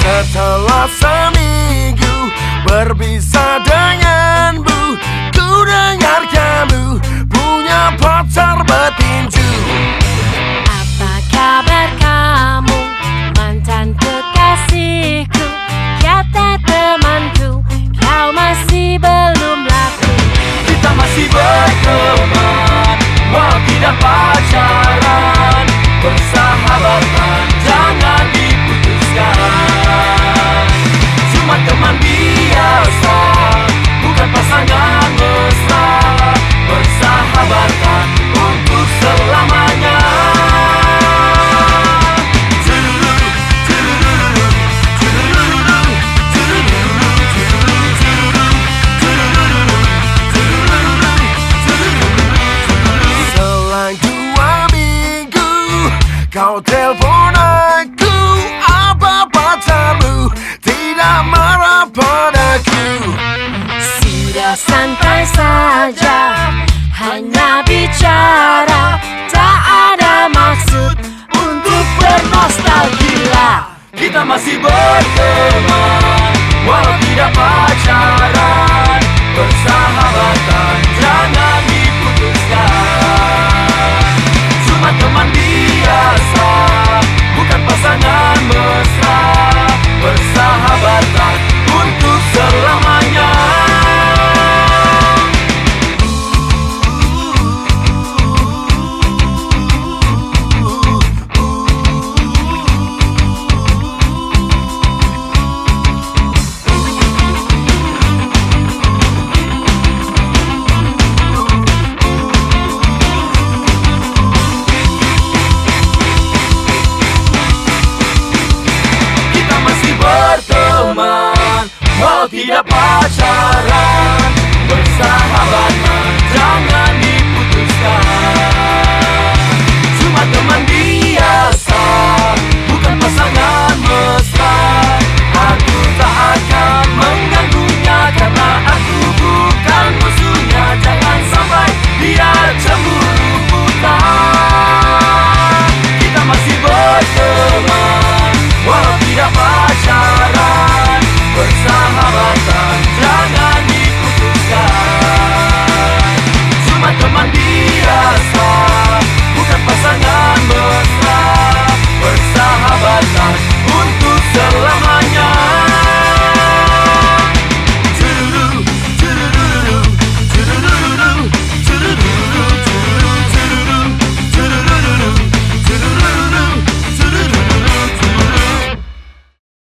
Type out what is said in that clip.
Setelah seminggu berpisah denganmu Ku dengar kamu punya pacar betinju of Kau telepon aku Apa pacarmu Tidak marah padaku Sudah santai saja Hanya bicara Walau tidak pacaran Jangan